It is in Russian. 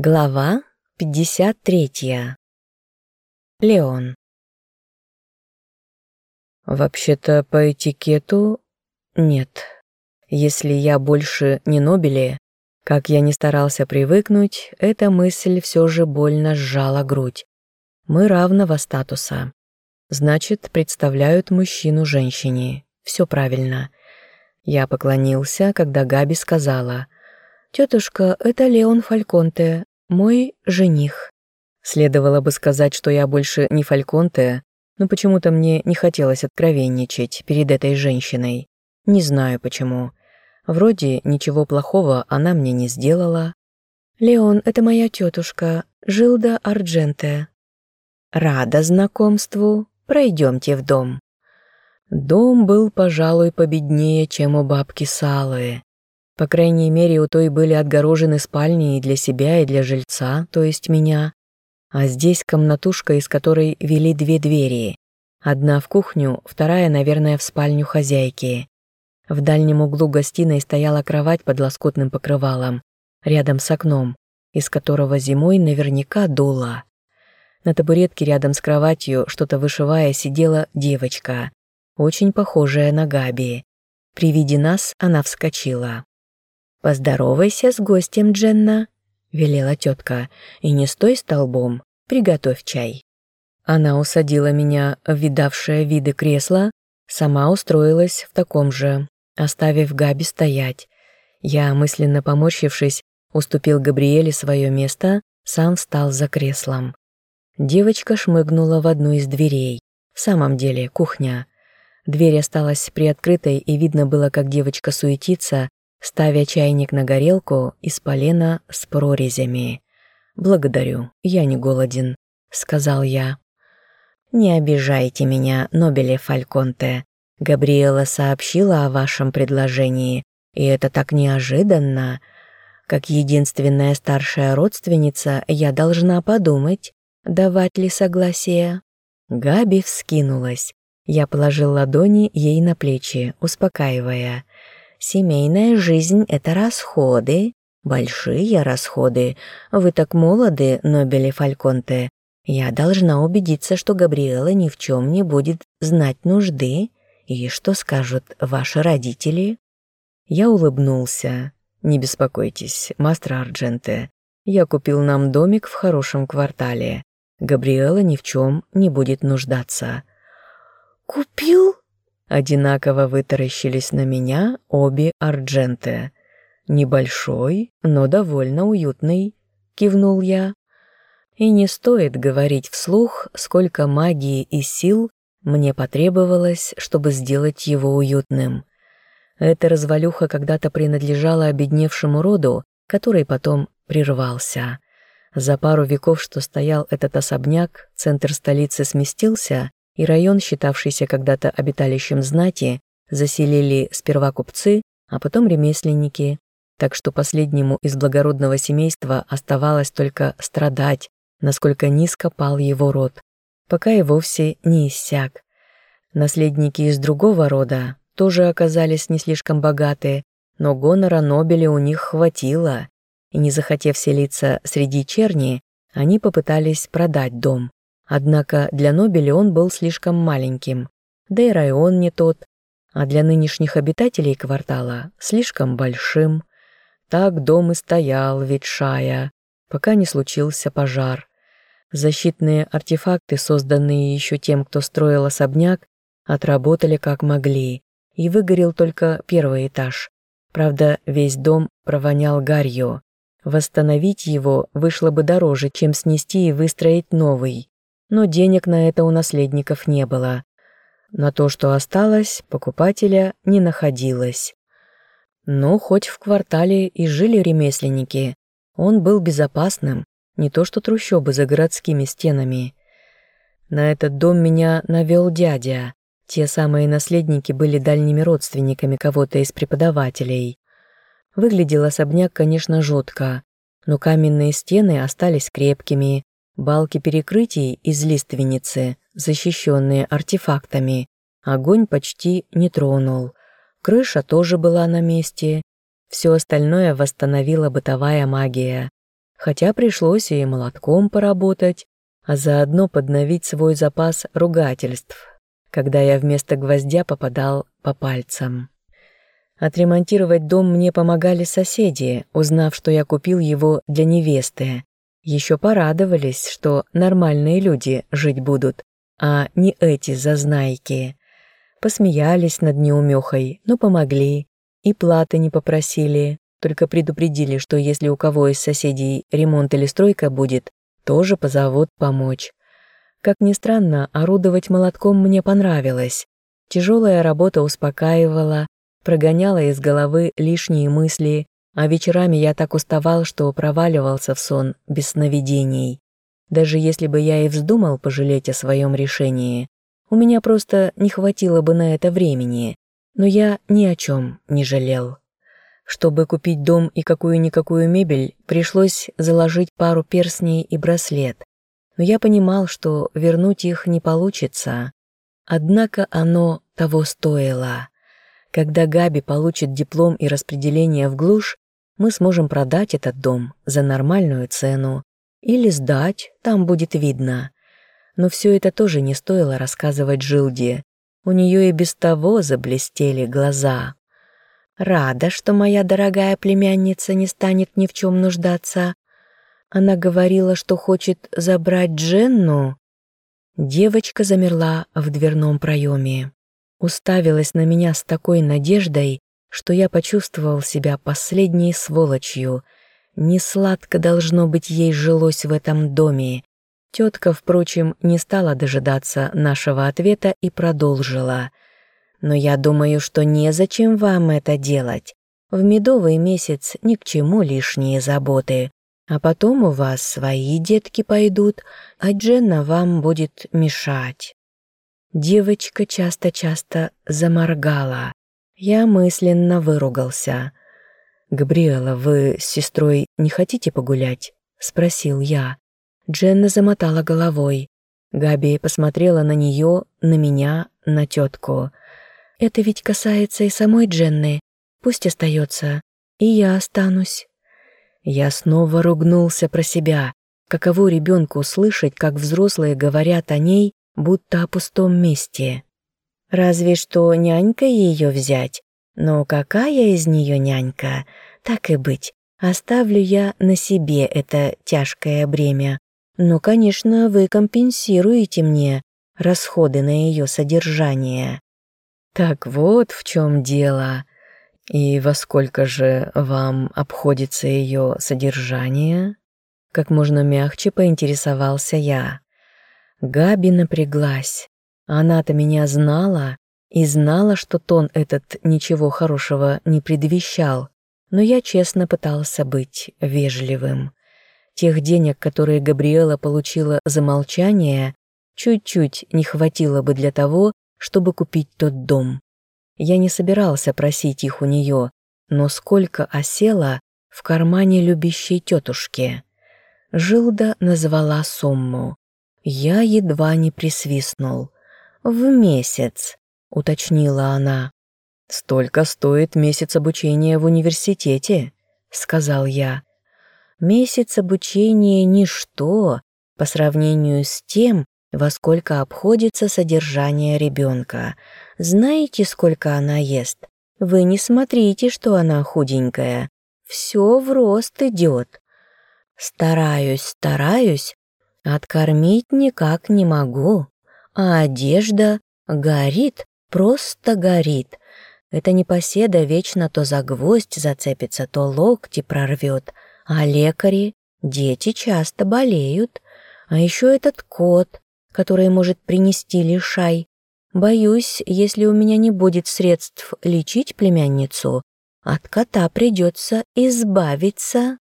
Глава 53. Леон. Вообще-то по этикету нет. Если я больше не Нобели, как я не старался привыкнуть, эта мысль все же больно сжала грудь. Мы равного статуса. Значит, представляют мужчину женщине. Все правильно. Я поклонился, когда Габи сказала — «Тетушка, это Леон Фальконте, мой жених». Следовало бы сказать, что я больше не Фальконте, но почему-то мне не хотелось откровенничать перед этой женщиной. Не знаю почему. Вроде ничего плохого она мне не сделала. «Леон, это моя тетушка, Жилда Ардженте». «Рада знакомству. Пройдемте в дом». Дом был, пожалуй, победнее, чем у бабки Салы. По крайней мере, у той были отгорожены спальни и для себя, и для жильца, то есть меня. А здесь комнатушка, из которой вели две двери. Одна в кухню, вторая, наверное, в спальню хозяйки. В дальнем углу гостиной стояла кровать под лоскутным покрывалом, рядом с окном, из которого зимой наверняка дуло. На табуретке рядом с кроватью, что-то вышивая, сидела девочка, очень похожая на Габи. При виде нас она вскочила. «Поздоровайся с гостем, Дженна», — велела тетка, «и не стой столбом, приготовь чай». Она усадила меня в видавшее виды кресло, сама устроилась в таком же, оставив Габи стоять. Я, мысленно поморщившись, уступил Габриэле свое место, сам встал за креслом. Девочка шмыгнула в одну из дверей. В самом деле, кухня. Дверь осталась приоткрытой, и видно было, как девочка суетится, ставя чайник на горелку из полена с прорезями. «Благодарю, я не голоден», — сказал я. «Не обижайте меня, Нобеле Фальконте. Габриэла сообщила о вашем предложении, и это так неожиданно. Как единственная старшая родственница, я должна подумать, давать ли согласие». Габи вскинулась. Я положил ладони ей на плечи, успокаивая. Семейная жизнь — это расходы, большие расходы. Вы так молоды, Нобели Фальконте. Я должна убедиться, что Габриэла ни в чем не будет знать нужды. И что скажут ваши родители?» Я улыбнулся. «Не беспокойтесь, мастер Ардженте. Я купил нам домик в хорошем квартале. Габриэла ни в чем не будет нуждаться». «Купил?» Одинаково вытаращились на меня обе Ардженте. «Небольшой, но довольно уютный», — кивнул я. И не стоит говорить вслух, сколько магии и сил мне потребовалось, чтобы сделать его уютным. Эта развалюха когда-то принадлежала обедневшему роду, который потом прервался. За пару веков, что стоял этот особняк, центр столицы сместился, и район, считавшийся когда-то обиталищем знати, заселили сперва купцы, а потом ремесленники, так что последнему из благородного семейства оставалось только страдать, насколько низко пал его род, пока и вовсе не иссяк. Наследники из другого рода тоже оказались не слишком богаты, но гонора Нобеля у них хватило, и не захотев селиться среди черни, они попытались продать дом. Однако для Нобеля он был слишком маленьким, да и район не тот, а для нынешних обитателей квартала слишком большим. Так дом и стоял, ветшая, пока не случился пожар. Защитные артефакты, созданные еще тем, кто строил особняк, отработали как могли, и выгорел только первый этаж. Правда, весь дом провонял гарью. Восстановить его вышло бы дороже, чем снести и выстроить новый но денег на это у наследников не было. На то, что осталось, покупателя не находилось. Но хоть в квартале и жили ремесленники, он был безопасным, не то что трущобы за городскими стенами. На этот дом меня навел дядя. Те самые наследники были дальними родственниками кого-то из преподавателей. Выглядел особняк, конечно, жутко, но каменные стены остались крепкими, Балки перекрытий из лиственницы, защищенные артефактами, огонь почти не тронул. Крыша тоже была на месте. Все остальное восстановила бытовая магия. хотя пришлось и молотком поработать, а заодно подновить свой запас ругательств, когда я вместо гвоздя попадал по пальцам. Отремонтировать дом мне помогали соседи, узнав, что я купил его для невесты. Еще порадовались, что нормальные люди жить будут, а не эти зазнайки. Посмеялись над неумехой, но помогли. И платы не попросили, только предупредили, что если у кого из соседей ремонт или стройка будет, тоже позовут помочь. Как ни странно, орудовать молотком мне понравилось. Тяжелая работа успокаивала, прогоняла из головы лишние мысли, а вечерами я так уставал, что проваливался в сон без сновидений. Даже если бы я и вздумал пожалеть о своем решении, у меня просто не хватило бы на это времени, но я ни о чем не жалел. Чтобы купить дом и какую-никакую мебель, пришлось заложить пару перстней и браслет, но я понимал, что вернуть их не получится. Однако оно того стоило. Когда Габи получит диплом и распределение в глушь, мы сможем продать этот дом за нормальную цену или сдать, там будет видно. Но все это тоже не стоило рассказывать Жилде. У нее и без того заблестели глаза. Рада, что моя дорогая племянница не станет ни в чем нуждаться. Она говорила, что хочет забрать Дженну. Девочка замерла в дверном проеме уставилась на меня с такой надеждой, что я почувствовал себя последней сволочью. Несладко должно быть ей жилось в этом доме. Тетка, впрочем, не стала дожидаться нашего ответа и продолжила. «Но я думаю, что незачем вам это делать. В медовый месяц ни к чему лишние заботы. А потом у вас свои детки пойдут, а Дженна вам будет мешать». Девочка часто-часто заморгала. Я мысленно выругался. «Габриэла, вы с сестрой не хотите погулять?» — спросил я. Дженна замотала головой. Габи посмотрела на нее, на меня, на тетку. «Это ведь касается и самой Дженны. Пусть остается. И я останусь». Я снова ругнулся про себя. Каково ребенку слышать, как взрослые говорят о ней, будто о пустом месте. Разве что нянька ее взять. Но какая из нее нянька? Так и быть, оставлю я на себе это тяжкое бремя. Но, конечно, вы компенсируете мне расходы на ее содержание. Так вот в чем дело. И во сколько же вам обходится ее содержание? Как можно мягче поинтересовался я. Габи напряглась. Она-то меня знала и знала, что тон этот ничего хорошего не предвещал, но я честно пытался быть вежливым. Тех денег, которые Габриэла получила за молчание, чуть-чуть не хватило бы для того, чтобы купить тот дом. Я не собирался просить их у нее, но сколько осело в кармане любящей тетушки. Жилда назвала сумму. Я едва не присвистнул. «В месяц», — уточнила она. «Столько стоит месяц обучения в университете», — сказал я. «Месяц обучения — ничто по сравнению с тем, во сколько обходится содержание ребенка. Знаете, сколько она ест? Вы не смотрите, что она худенькая. Все в рост идет. Стараюсь, стараюсь, Откормить никак не могу, а одежда горит, просто горит. Это непоседа вечно то за гвоздь зацепится, то локти прорвет, а лекари, дети часто болеют. А еще этот кот, который может принести лишай. Боюсь, если у меня не будет средств лечить племянницу, от кота придется избавиться.